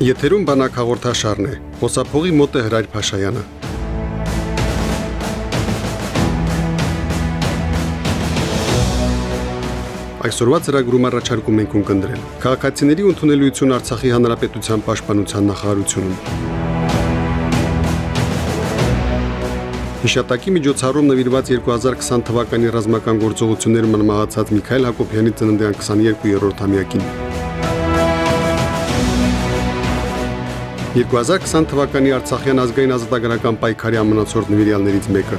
Եթերում բանակ հաղորդաշարն է։ Խոսափողի մոտ է Հրայր Փաշայանը։ Այսօրվա ծրագրում առաջարկում ենք ունկնդրել. Քաղաքացիների ընդունելություն Արցախի հանրապետության պաշտպանության նախարարությունում։ Հիշատակի միջոցառում նվիրված 2020 թվականի ռազմական գործողություններում մահացած Միքայել Հակոբյանի ծննդյան 22-րդ ամյակին։ 2020 թվականի Արցախյան ազգային ազատագրական պայքարի ամնացորդ նվիրյալներից մեկը։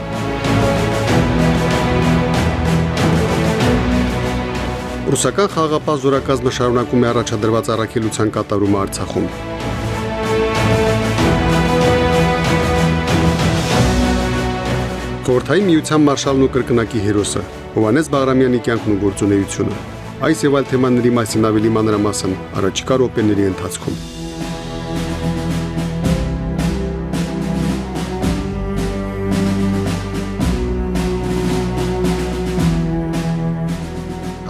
Ռուսական խաղապահ զորակազմը շարունակում է առաջադրված առաքելության կատարումը Արցախում։ Խորթայի միության մարշալն ու կրկնակի հերոսը Հովանես Բաղրամյանի կյանքն ու գործունեությունը։ Այս եւ այլ թեմաների մասին ավելի մանրամասն առաջիկա րոպեների ընթացքում։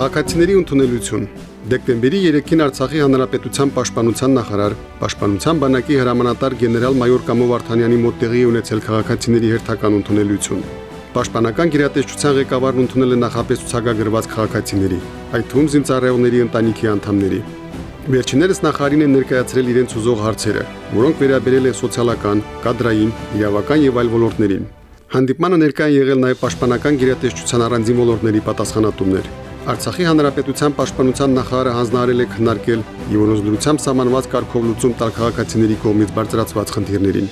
Հակացիների ընդունելություն. Դեկտեմբերի 3-ին Արցախի Հանրապետության Պաշտպանության նախարար, Պաշտպանության բանակի հրամանատար գեներալ-մայոր Կամո Վարդանյանի մոտ տեղի ունեցել քաղաքացիների հերթական ընդունելություն։ Պաշտպանական գերատեսչության ղեկավարն ընդունել է նախապես ցուցակագրված քաղաքացիների, այդ թվում զինծառայողների ընտանիքի անդամների։ Վերջիններս նախարարին են ներկայացրել իրենց ուզող հարցերը, որոնք վերաբերել են սոցիալական, կադրային, իրավական եւ այլ ոլորտներին։ Հանդիպմանը ներկայ են եղել նաև պաշտպանական գերատեսչության առանձին ոլորտների պատասխանատուներ։ Արցախի հանրապետության պաշտպանության նախարարը հանձնարարել է քննարկել եւ օրենսդրությամբ սահմանված կարգով լուծում տալ քաղաքացիների կողմից բարձրացված խնդիրներին։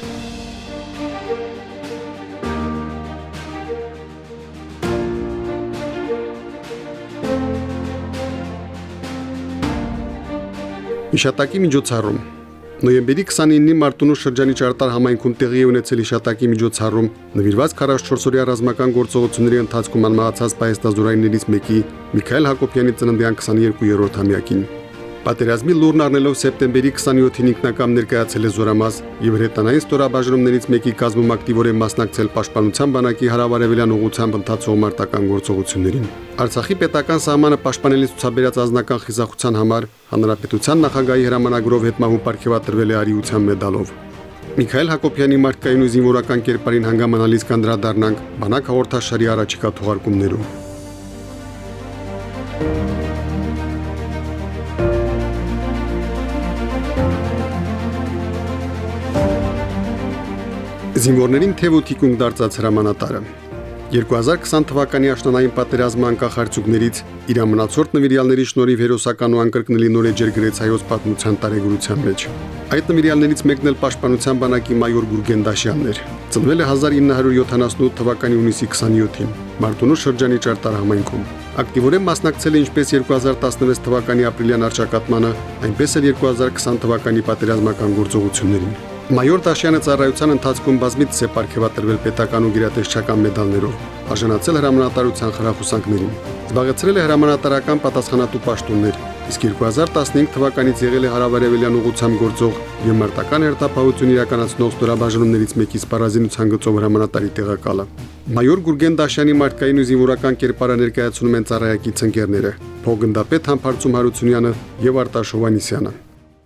Իշատակի միջոցառում Նոյեմբերի 29-ի Մարտունու շրջանի Ճարտար համայնքում տեղի ունեցել իշատակի միջոցառում նվիրված 44-օրյա ռազմական գործողությունների ընթացքում անմահացած պայեստազորայիններից մեկի Միքայել Հակոբյանի ծննդյան 22-րդ ամյակին։ Պատերազմի լուրն առնելով սեպտեմբերի 27-ին ինքնակամ ներկայացել է Զորամաս եւ հրետանային ստորաբաժանումներից մեկի կազմում ակտիվորեն մասնակցել Պաշտպանության բանակի հարավարևելյան ուղությամբ ընթացող մարտական գործողություններին։ Արցախի պետական սահմանը պաշտպանելի ցուցաբերած ազնական խիզախության համար հանրապետության նախագահի հրամանագրով հետմահու ապարգևատրվել է արիության մեդալով։ Միքայել Հակոբյանի մարդկային ու զինվորական կերպարին հանգամանալից կանդրադառնանք բանակ հաղորդաշարի առաջիկա թողարկումներում։ Զինվորներին թեւ ու թիկունք դարձած հրամանատարը 2020 թվականի աշնանային պատերազմը անկախ արդյունքներից իր ամնացորդ նվիրյալների շնորհիվ հերոսական ու անկրկնելի նոր էջեր գրեց հայոց պատմության տարեգրության մեջ։ Այդ նվիրյալներից մեկն էլ պաշտպանության բանակի մայոր Գուրգեն Դաշյանն էր։ Ծնվել է 1978 թվականի հունիսի 27-ին Մարտունու շրջանի Ճարտար համայնքում։ Ակտիվորեն մասնակցել է ինչպես 2016 թվականի ապրիլյան արճակատմանը, այնպես էլ 2020 թվականի պատերազմական գործողություններին։ Մայոր Դաշյանը ծառայության ընթացքում բազմից է ապարգևատրվել պետական ու գերատեսչական մեդալներով, արժանացել հրամանատարության խրախուսանքներին։ Զբաղեցրել է հրամանատարական պատասխանատու պաշտոններ, իսկ 2015 թվականից եղել է հարավարևելյան ուղությամբ գործող եւ մարտական հերթապահություն իրականացնող ստորաբաժանումներից մեկի սպառազինության գծով հրամանատարի տեղակալը։ Մայոր Գուրգեն Դաշյանի մարդկային ու զինվորական կերպարը ներկայացնում են ծառայակից ընկերները՝ փոխգնդապետ Համբարձում Հարությունյանը եւ Արտաշ Հովանիսյանը։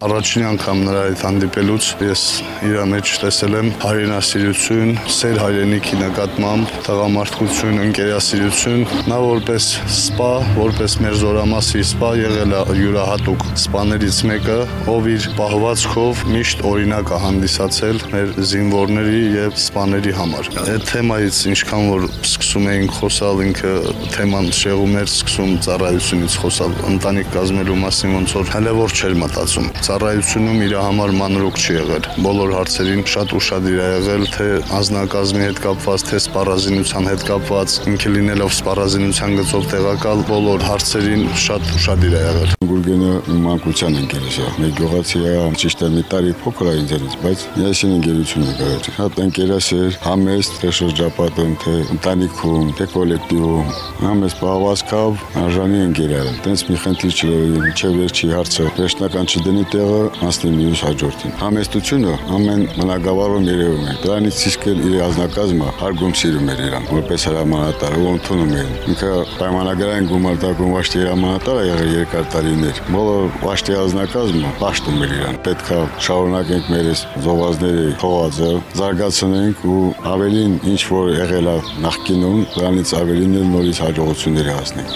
Առաջին անգամ նրա հետ հանդիպելուց ես իր մեջ տեսել եմ հայրենասիրություն, սեր հայրենիքի նկատմամբ, տղամարդկություն, ընկերասիրություն։ Նա որպես սպա, որպես մեր զորամասի սպա եղել է յուրահատուկ սպաներից մեկը, ով իր պահվածքով միշտ օրինակ է հանդիսացել մեր զինվորների եւ սպաների համար։ Այդ թեմայից ինչքան որ սկսում էինք խոսալ, ինքը թեման շեղում էր սկսում ծառայությունից խոսալ, ընտանիք կազմելու մասին ոնց որ հələ որ չէր մտածում ծառայությունում իր համար մանրոք չի եղել։ Բոլոր հարցերին շատ ուշադիր է եղել, թե ազնագազմի հետ կապված, թե սպառազինության հետ կապված, ինքը լինելով սպառազինության գծով տեղակալ, բոլոր հարցերին շատ ուշադիր է եղել։ Գուրգենը մանկության ընկերս է։ Մեր գյուղացի է, ճիշտ է մի տարի փոքր է ինձանից, բայց միասին ընկերություն է գարեջ։ Հատ ընկերս էր, համեստ, թե շրջապատում, թե ընտանիքում, թե կոլեկտիվում, համեստ բավասկավ արժանի ընկեր է։ Տենց մի խնդիր չլինի, մինչև վերջի հարցը վերջնական չդնի տեղը, հասնի մյուս հաջորդին։ Համեստությունը ամեն մնագավառում երևում է։ Դրանից իսկ էլ իր ազնագազմը հարգում սիրում էր իրան, որպես հրամանատար, ով ընդունում էր։ Ինքը պայմանագրային գումարտակում վաշտի հրամանատար է եղել երկար տարիներ։ Բոլոր վաշտի ազնագազմը պաշտում էր իրան։ Պետքա շարունակենք մեր այս զովազների խոհածը, զարգացնենք ու ավելին ինչ որ եղել է նախկինում, դրանից ավելին էլ նորից հաջողությունների հասնենք։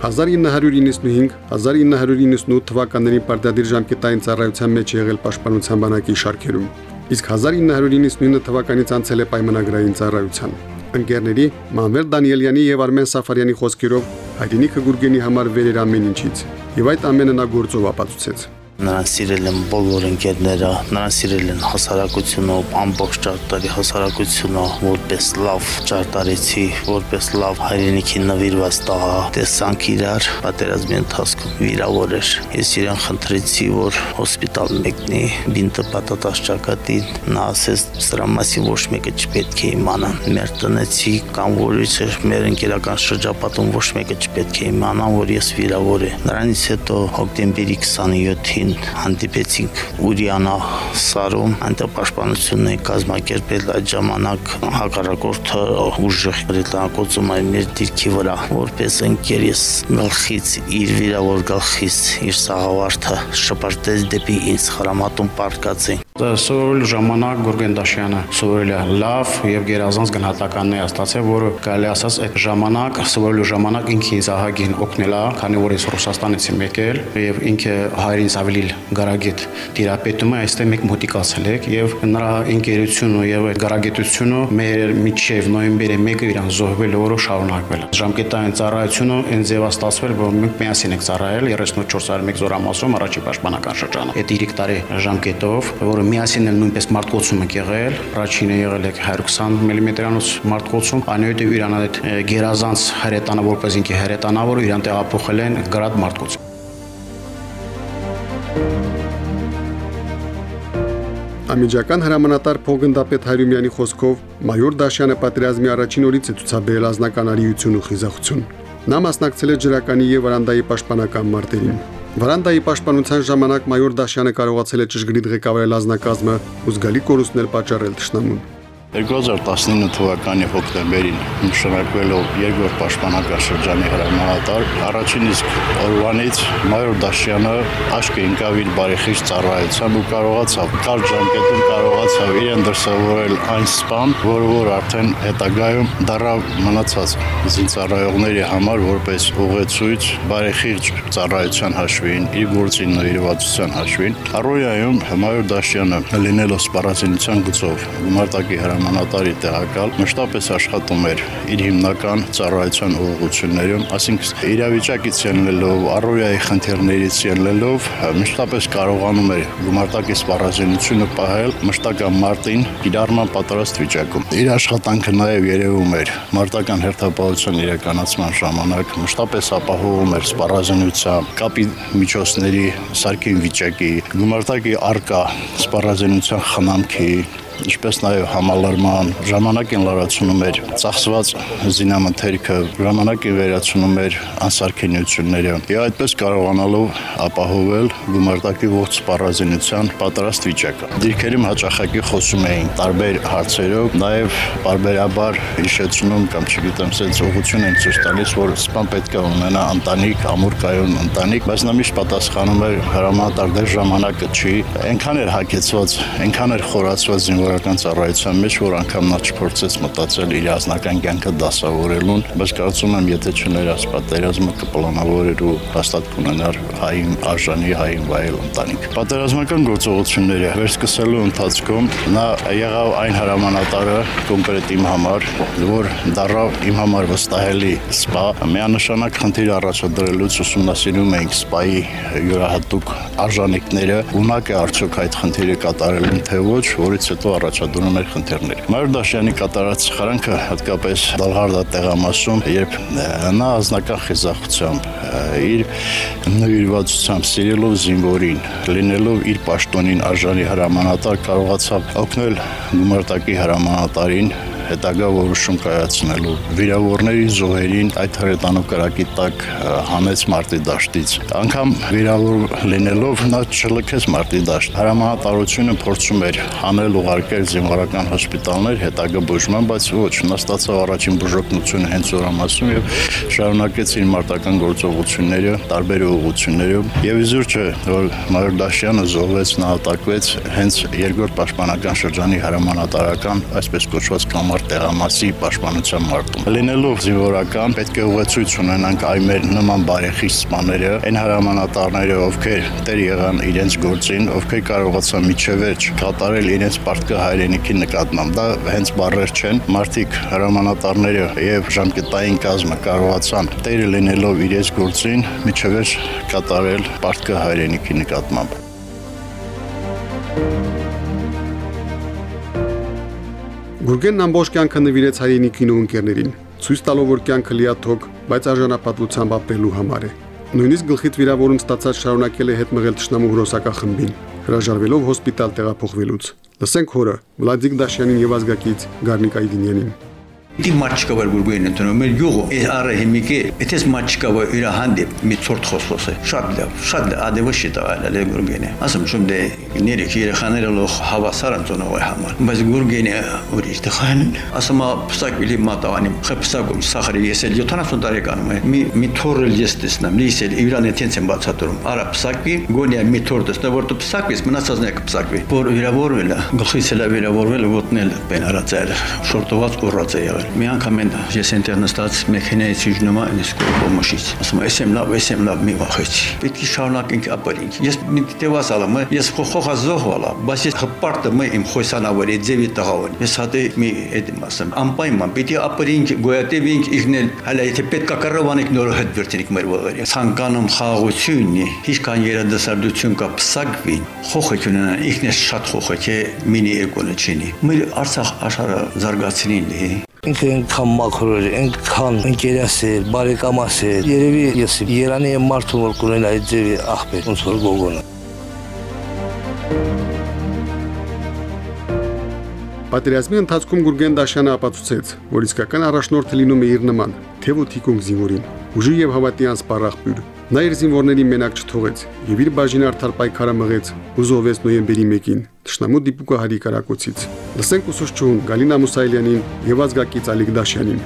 (1995-1998) թվականների պարտադիր ժամկետային ծառայության մեջ եղել պաշտպանության բանակի շարքերում, իսկ 1999 թվականից անցել է պայմանագրային ծառայության։ Ընկերների Մանվել Դանիելյանի եւ Արմեն Սաֆարյանի խոսքերով հայրենիքը Գուրգենի համար վեր էր ամեն ինչից, եւ այդ ամենը նա գործով ապացուցեց։ Նրան սիրել են բոլոր ընկերները, նրան սիրել են հասարակությունը, ամբողջ ճարտարի հասարակությունը, որպես լավ ճարտարեցի, որպես լավ հայրենիքի նվիրված տղա, տեսանք իրար պատերազմի ընթացքում վիրավոր էր։ Ես իրեն խնդրեցի, որ հոսպիտալ մեկնի, բինտը պատատած ճակատին, նա ասեց, սրա մասին ոչ մեկը չպետք է իմանան։ Մեր տնեցի կամ որից էր մեր ընկերական շրջապատում ոչ մեկը չպետք է իմանան, որ ես վիրավոր եմ։ Նրանից հետո հոկտեմբերի 27-ին հանդիպեցինք Ուրիանա սարում, այնտեղ պաշտպանությունն է կազմակերպել այդ ժամանակ հակառակորդը ուժեղ ռետանկոցում այն մեր դիրքի վրա, որպես ընկեր ես գլխից իր վիրավոր գլխից իր սաղավարտը շպրտեց դեպի ինձ խրամատում պարկացին Սովորելու ժամանակ Գուրգենդաշյանը սովորել է լավ եւ գերազանց գնահատականն է ստացել, որը կարելի ասած այդ ժամանակ սովորելու ժամանակ ինքը ինձ ահագին օգնել է, քանի որ ես Ռուսաստանից եմ եկել եւ ինքը հայրենից ավելի գարագետ դիրապետում է, այստեղ մեկ մոտիկացել եք եւ նրա ընկերությունը եւ այդ գարագետությունը մեր միջև նոյեմբերի 1-ը իրան զոհվել որը շարունակվել։ Ժամկետային ծառայությունը այն ձևա ստացվել, որ մենք միասին ենք ծառայել 3401 զորամասում առաջի պաշտպանական շրջանը։ Այդ 3 տարի ժամկետով, որը միասին էլ նույնպես մարտկոցում ենք եղել, առաջինը եղել է 120 մմ-անոց մարտկոցում, այնուհետև իրան այդ գերազանց հրետանը որպես ինքի հրետանա, որը իրան տեղափոխել են գրադ մարտկոց։ Ամիջական հրամանատար Փողգնդապետ Հայրումյանի խոսքով մայոր Դաշյանը պատերազմի առաջին օրից է ցուցաբերել ազնական արիություն ու խիզախություն։ Նա մասնակցել է ջրականի եւ վրանդայի պաշտպանական մարտերին։ Վրանդայի պաշտպանության ժամանակ մայոր Դաշյանը կարողացել է ճշգրիտ ղեկավարել ազնագազմը ու զգալի կորուստներ պատճառել ճշնամուն։ 2019 թվականի հոկտեմբերին նշանակվելով երկրորդ պաշտպանական շրջանի հրամանատար առաջին իսկ օրվանից մայոր Դաշյանը աշկը ընկավ իր բարեխիղճ ծառայությամբ ու կարողացավ կարճ ժամկետում կարողացավ իրեն դրսևորել այն սպան, որը որ արդեն հետագայում դարավ մնացած զինծառայողների համար որպես ուղեցույց բարեխիղճ ծառայության հաշվին, իր գործին նվիրվածության հաշվին։ Առօրյայում մայոր Դաշյանը լինելով սպառազինության գծով գումարտակի հրամանատար հրամանատարի տեղակալ մշտապես աշխատում էր իր հիմնական ծառայության ուղղություններում, ասինքն իրավիճակից ելնելով, առօրյայի խնդիրներից ելնելով մշտապես կարողանում էր գումարտակի սպառազինությունը պահել մշտական մարտին իրարման պատրաստ վիճակում։ Իր աշխատանքը նաև երևում էր մարտական հերթապահության իրականացման ժամանակ մշտապես ապահովում էր սպառազինության կապի միջոցների սարքին վիճակի, գումարտակի արկա սպառազինության խնամքի ինչպես նաև համալրման ժամանակին լարացնում էր ծախսված զինամթերքը, ժամանակին վերացնում էր անսարքենությունները։ Եվ այդպես կարողանալով ապահովել գումարտակի ողջ սպառազինության պատրաստ վիճակը։ Դիրքերում հաճախակի խոսում էին տարբեր հարցերով, նաև բարբերաբար հիշեցնում կամ չգիտեմ, sense ուղղություն են ցույց տալիս, որ սպան պետք է ունենա ընտանիք, ամուր կայուն ընտանիք, բայց նա միշտ պատասխանում էր հրամանատար դեր ժամանակը չի, այնքան էր հակեցված, այնքան էր խորացված զինվոր հասարակական ծառայության մեջ, որ անգամ նա չփորձեց մտածել իր ազնական կյանքը դասավորելուն, բայց կարծում եմ, եթե չներած պատերազմը կպլանավորեր ու հաստատ կունենար հային արժանի հային վայել ընտանիք։ Պատերազմական գործողությունները վերսկսելու ընթացքում նա եղավ այն հրամանատարը կոնկրետ իմ համար, որ դառավ իմ համար վստահելի սպա, միանշանակ խնդիր առաջադրելուց ուսումնասիրում էինք սպայի յուրահատուկ արժանինքները, ունակ է արդյոք այդ խնդիրը կատարելուն թե ոչ, որից հետո առաջադրում էր խնդիրներ։ Մայր Դաշյանի կատարած սխարանքը հատկապես Դալհարդա տեղամասում, երբ նա ազնական խիզախությամբ իր նվիրվածությամբ սիրելով զինվորին, լինելով իր պաշտոնին արժանի հրամանատար կարողացավ օգնել գումարտակի հրամանատարին հետագա որոշում կայացնելու վիրավորների զոհերին այդ հրետանու կրակի տակ հանեց մարտի դաշտից անգամ վիրավոր լինելով նա չլքեց մարտի դաշտ հրամանատարությունը փորձում էր հանել ուղարկել զինվորական հոսպիտալներ հետագա բուժման բայց ոչ նա ստացավ առաջին բուժօգնությունը հենց օրամասում եւ շարունակեց իր մարտական գործողությունները տարբեր ուղղություններով եւ իզուր չէ որ Մայր Դաշյանը զոհվեց նահատակվեց հենց երկրորդ պաշտպանական շրջանի հրամանատարական այսպես կոչված կամար տեղամասի պաշտպանության մարտում։ Լինելով զինվորական պետք է ուղեցույց ունենանք այ մեր նման բարեխիղճ սպաները, այն հրամանատարները, ովքեր տեր եղան իրենց գործին, ովքեր կարողացան միջևերջ կատարել իրենց պարտքը հայրենիքի նկատմամբ։ Դա հենց բարեր չեն, մարդիկ հրամանատարները եւ ժամկետային կազմը կարողացան տերը լինելով իրենց գործին միջևերջ կատարել պարտքը հայրենիքի նկատմամբ։ Գուրգենն ամբողջ կյանքը նվիրեց հայրենիքին ու ընկերներին, ցույց տալով, որ կյանքը լիաթոք, բայց արժանապատվությամբ ապրելու համար է։ Նույնիսկ գլխից վիրավորում ստացած շարունակել է հետ մղել ճշնամու հրոսակախմբին, հրաժարվելով հոսպիտալ տեղափոխվելուց։ Լսենք հորը Վլադիկ Դաշյանին եւ ազգակից Գառնիկ Այդինյանին։ Դի մաչկա վար գուրգույն ընդունում մեր յուղը է արը հիմիկե էտես մաչկա վար իր հանդիպ մի ծորտ խոսոսը շատ լավ շատ ադեվը շիտալ է գուրգենը ասում շում դե ներեք երեխաները լող հավասար ընծոնով է համար բայց գուրգենը ուրիշ տխան ասում պսակ բիլի մատավանի խփսակում սախարի եսել 70 տարեկանում է մի մի թորը ես տեսնամ լիսել իրանը տենց եմ բացատրում արա պսակի գոնիա մի թոր տեսնա որ դու պսակվես մնացածն է կպսակվի որ վիրավորվել է գլխից էլ վիրավորվել ոտնել բեն արածել շորտոված կորած է եղել մի անգամ են ես ընտեղ նստած մեքենայից իջնում եմ այս կողմից ասում եմ եմ լավ եմ լավ մի վախեցի պետք է շարունակենք ապրենք ես մի տևաս ալամ ես խոխոխա զոհվալա բայց ես հպարտը մը իմ խոսանավարի ձևի տղավն ես հատե մի էդեմ ասեմ անպայման է ապրենք գոյատևենք իգնել հələ եթե պետք է կառավանենք նոր հետ վերցնենք մեր ողերը ցանկանում խաղաղությունն է ինչքան երադասարդություն կա փսակվի խոխությունը ինքնես շատ խոխը չէ մինի էկոնը չինի մեր արցախ աշխարհը զարգացնին է ինքը այնքան մաքուր էր, այնքան ընկերասեր, բարեկամասեր։ Երևի ես Երանի եմ մարդու որ կունենա այդ ձևի աղբեր, ոնց որ գոգոնը։ Պատերազմի ընթացքում Գուրգեն Դաշյանը ապացուցեց, որ իսկական առաջնորդը լինում է իր նման, թեև ու թիկունք զինվորին, ուժի եւ հավատի անսպառախբյուր, Նա իր զինվորներին մենակ չթողեց եւ իր բաժին արդար պայքարը մղեց ու զոհվեց նոյեմբերի 1-ին Տշնամու դիպուկը հարի կարակոցից։ Լսենք ուսուցչուն Գալինա Մուսայելյանին եւ ազգակից Ալիկ Դաշյանին։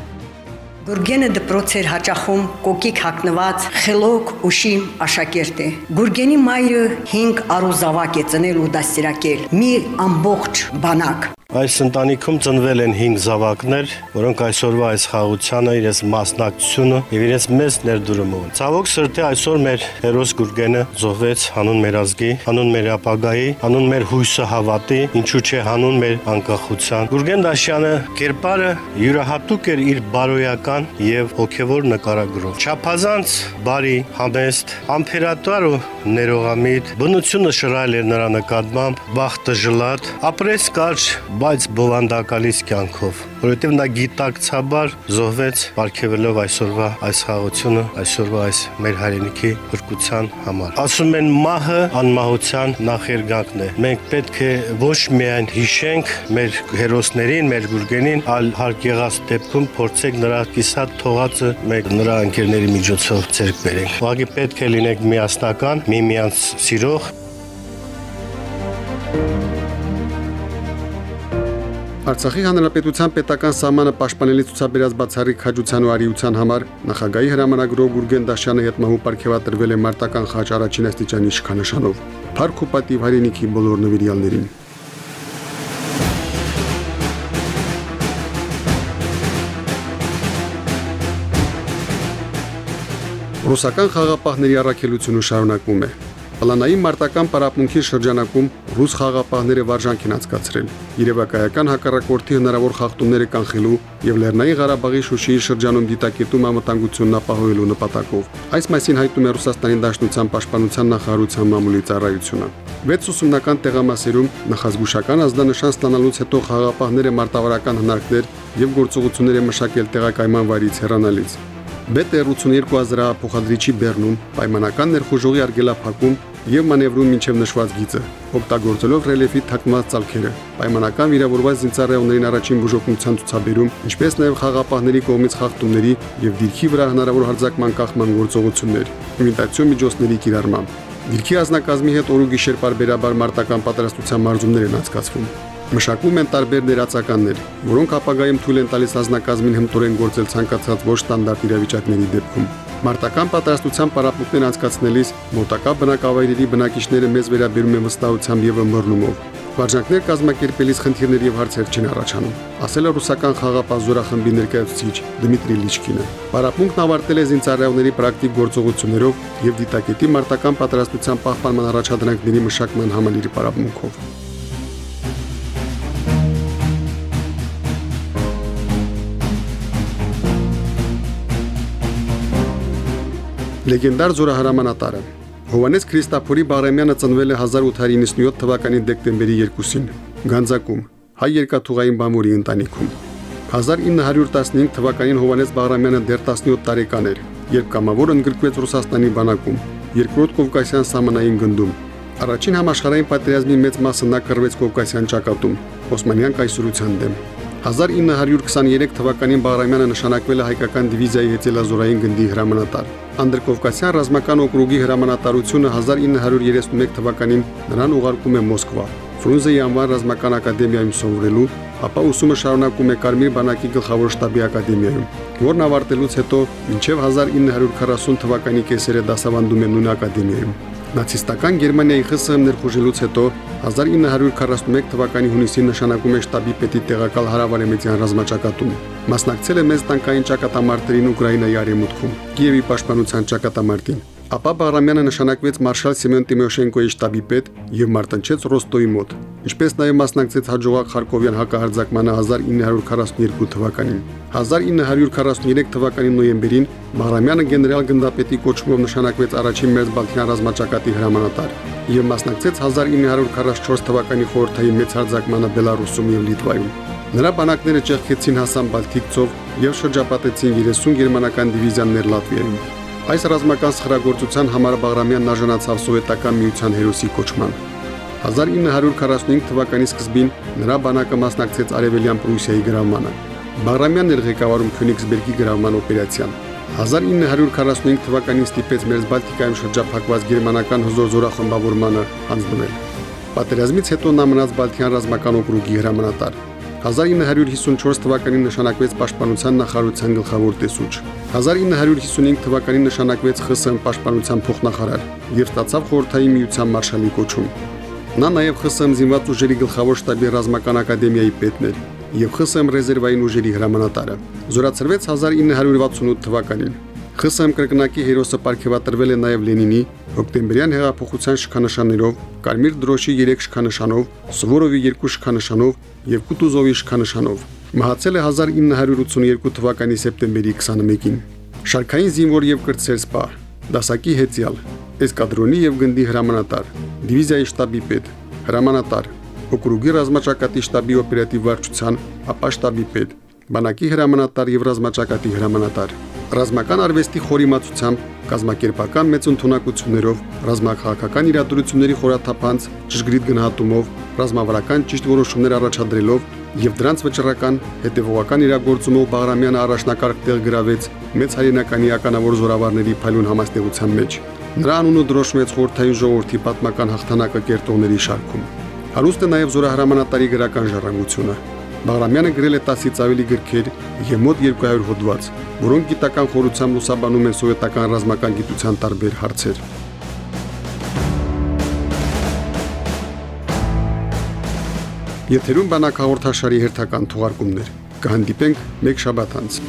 Գուրգենը դպրոց էր հաճախում կոկիկ հակնված խելոք ուշիմ աշակերտ է։ Գուրգենի մայրը 5 արուզավակ է ծնել ու դաստիարակել։ Մի ամբողջ բանակ։ Այս ընտանիքում ծնվել են 5 զավակներ, որոնք այսօրվա այս խաղությանը իրենց մասնակցությունը եւ իրենց մեծ ներդրումը ունեն։ Ցավոք սրտի այսօր մեր հերոս Գուրգենը զոհվեց հանուն մեր ազգի, հանուն մեր ապագայի, հանուն մեր հույսը հավատի, ինչու՞ չէ հանուն մեր անկախության։ Գուրգեն Դաշյանը կերպարը յուրահատուկ էր իր բարոյական եւ հոգեվոր նկարագրով։ Չափազանց բարի, համեստ, ամփերատար ու ներողամիտ, բնությունը շռայլ էր նրա նկատմամբ, բախտը ժլատ, ապրեց կարճ բայց բովանդակալից կյանքով, որովհետև նա գիտակցաբար զոհվեց ապարգևելով այսօրվա այս խաղությունը, այսօրվա այս մեր հայրենիքի փրկության համար։ Ասում են մահը անմահության նախերգանքն է։ Մենք պետք է ոչ միայն հիշենք մեր հերոսներին, մեր գուրգենին, այլ հարկ եղած դեպքում փորձենք նրա կիսատ թողածը մեկ նրա ընկերների միջոցով ցերկ բերենք։ Ուղղակի պետք է լինենք միասնական, միմյանց սիրող Արցախի հանրապետության պետական սահմանը պաշտպանելի ցուցաբերած բացառիկ հաջության ու արիության համար նախագահի հրամանագրով Գուրգեն Դաշյանը հետ մահու պարգևատրվել է մարտական խաչ առաջին աստիճանի իշխանանշանով։ Փառք ու պատիվ հայրենիքի բոլոր նվիրյալներին։ Ռուսական խաղապահների առաքելությունը շարունակվում է։ Պլանային մարտական պարապմունքի շրջանակում ռուս խաղապահները վարժանք են անցկացրել երևակայական հակառակորդի հնարավոր խախտումները կանխելու եւ Լեռնային Ղարաբաղի Շուշիի շրջանում դիտակետում ամտանգությունն ապահովելու նպատակով։ Այս մասին հայտնում է Ռուսաստանի Դաշնության պաշտպանության նախարարության մամուլի ծառայությունը։ Վեց ուսումնական տեղամասերում նախազգուշական ազդանշան ստանալուց հետո խաղապահները մարտավարական հնարքներ եւ գործողություններ են մշակել տեղակայման վայրից հեռանալից։ BT-82 փոխադրիչի Բեռնում պայմանական ներխուժողի արգելափակում եւ մանևրում մինչև նշված գիծը, օգտագործելով ռելիեֆի թաքնված ցալքերը, պայմանական վիրավորված զինծառայողներին առաջին բուժօգնության ցուցաբերում, ինչպես նաեւ խաղապահների կողմից խախտումների եւ դիրքի վրա հնարավոր հարձակման կանխման գործողություններ, իմիտացիոն միջոցների կիրառմամբ։ Դիրքի ազնագազմի հետ օրու գիշեր բարբերաբար մարտական պատրաստության մարզումներ են անցկացվում։ Մշակվում են տարբեր ներածականներ, որոնք ապագայում թույլ են տալիս ազնագազմին հմտորեն գործել ցանկացած ոչ ստանդարտ իրավիճակների դեպքում։ Մարտական պատրաստության պարապմունքներ անցկացնելիս մոտակա բնակավայրերի բնակիչները մեծ վերաբերում են վստահությամբ եւ ըմբռնումով։ Վարժանքներ կազմակերպելիս խնդիրներ եւ հարցեր չեն առաջանում, ասել է ռուսական խաղապահ զորախմբի ներկայացուցիչ Դմիտրի Լիչկինը։ Պարապմունքն ավարտել է զինծառայողների պրակտիկ գործողություններով եւ դիտակետի մարտական պատրաստության պահպանման առաջադրանքների մշակման համալիրի պարապմունքով։ Լեգենդար զորահրամանատարը. Հովանես Քրիստափորի Բաղրամյանը ծնվել է 1897 թվականի դեկտեմբերի 2-ին Գանձակում, հայ երկաթուղային բամուրի ընտանիքում։ 1915 թվականին Հովանես Բաղրամյանը դեռ 17 տարեկան էր, երբ կամավոր ընդգրկվեց Ռուսաստանի բանակում, երկրորդ Կովկասյան սահմանային գնդում։ Առաջին համաշխարհային պատերազմի մեծ մասը նա կռվեց Կովկասյան ճակատում, Օսմանյան կայսրության դեմ։ 1923 թվականին Բաղրամյանը նշանակվել է հայկական դիվիզիայի հետելազորային գնդի հրամանատար։ Անդրկովկասյան ռազմական օկրուգի հրամանատարությունը 1931 թվականին նրան ուղարկում է Մոսկվա։ Ֆրունզեի անվան ռազմական ակադեմիայում սովորելու, ապա ուսումը շարունակում է Կարմիր բանակի գլխավոր շտաբի ակադեմիայում, որն ավարտելուց հետո մինչև 1940 թվականի կեսերը դասավանդում է նույն ակադեմիայում։ Նացիստական Գերմանիայի ԽՍՀՄ ներխուժելուց հետո 1941 թվականի հունիսին նշանակում է շտաբի պետի տեղակալ հարավարեմեցյան ռազմաճակատում։ Մասնակցել է մեծ տանկային ճակատամարտերին Ուկրաինայի արևմուտքում, Կիևի պաշտպանության ճակատամարտին, Ապա Բաղրամյանը նշանակվեց մարշալ Սեմեն Տիմոշենկոյի շտաբի պետ եւ մարտնչեց Ռոստովի մոտ, ինչպես նաեւ մասնակցեց հաջողակ Խարկովյան հակահարձակմանը 1942 թվականին։ 1943 թվականի նոյեմբերին Բաղրամյանը գեներալ գնդապետի կոչումով նշանակվեց առաջին Մերձբալթյան ռազմաճակատի հրամանատար եւ մասնակցեց 1944 թվականի խորհրդային մեծ հարձակմանը Բելարուսում եւ Լիտվայում։ Նրա բանակները ճեղքեցին Հասան Բալթիկ ծով եւ շրջապատեցին 30 գերմանական դիվիզիաներ Լատվիայում։ Այս ռազմական սխրագործության համար Բաղրամյանն արժանացավ սովետական միության հերոսի կոչման։ 1945 թվականի սկզբին նրա բանակը մասնակցեց Արևելյան Պրուսիայի գրավմանը։ Բաղրամյանն էր ղեկավարում Քյունիքսբերգի գրավման օպերացիան։ 1945 թվականին ստիպեց Մերձբալտիկայում շրջափակված գերմանական հզոր զորախմբավորմանը հանձնվել։ Պատերազմից հետո նա մնաց Բալթյան ռազմական օկրուգի հրամանատար։ 1954 թվականին նշանակվեց Պաշտպանության նախարարության գլխավոր տեսուչ։ 1955 թվականին նշանակվեց ԽՍՀՄ Պաշտպանության փոխնախարար եւ ստացավ խորհրդային միության մարշալի կոչում։ Նա նաև ԽՍՀՄ զինված ուժերի գլխավոր շտաբի ռազմական ակադեմիայի պետն էր եւ ԽՍՀՄ ռեզերվային ուժերի հրամանատարը։ Զորացրվեց 1968 թվականին։ ԽՍՀՄ կրկնակի հերոսը ապարգևատրվել է նաև Լենինի հոկտեմբերյան հեղափոխության շքանշաններով, Կարմիր դրոշի 3 շքանշանով, Սվորովի 2 շքանշանով եւ Կուտուզովի շքանշանով։ Մահացել է 1982 թվականի սեպտեմբերի 21-ին։ Շարքային զինվոր եւ կրտսեր սպա, դասակի հետյալ, էսկադրոնի եւ գնդի հրամանատար, դիվիզիայի շտաբի պետ, հրամանատար, օկրուգի ռազմաճակատի շտաբի օպերատիվ վարչության, ապա շտաբի պետ, բանակի հրամանատար եւ ռազմաճակատի հրամանատար ռազմական արվեստի խորիմացությամբ, կազմակերպական մեծ ընդունակություններով, ռազմաքաղաքական իրադրությունների խորաթափանց, ճշգրիտ գնահատումով, ռազմավարական ճիշտ որոշումներ առաջադրելով եւ դրանց վճռական հետեւողական իրագործումով Բաղրամյանը առաջնակարգ տեղ գրավեց մեծ հայրենականի ականավոր զորավարների փայլուն համաստեղության մեջ։ Նրա անունը դրոշմեց խորթային ժողովրդի պատմական հաղթանակը կերտողների շարքում։ Հարուստ է նաև զորահրամանատարի գրական ժառանգությունը։ Բաղրամյանը գրել է 10-ից ավելի գրքեր եւ մոտ 200 հոդված, որոնք գիտական խորությամբ լուսաբանում են սովետական ռազմական գիտության տարբեր հարցեր։ Եթերում բանակ հաղորդաշարի հերթական թողարկումներ։ Կհանդիպենք մեկ շաբաթ անց։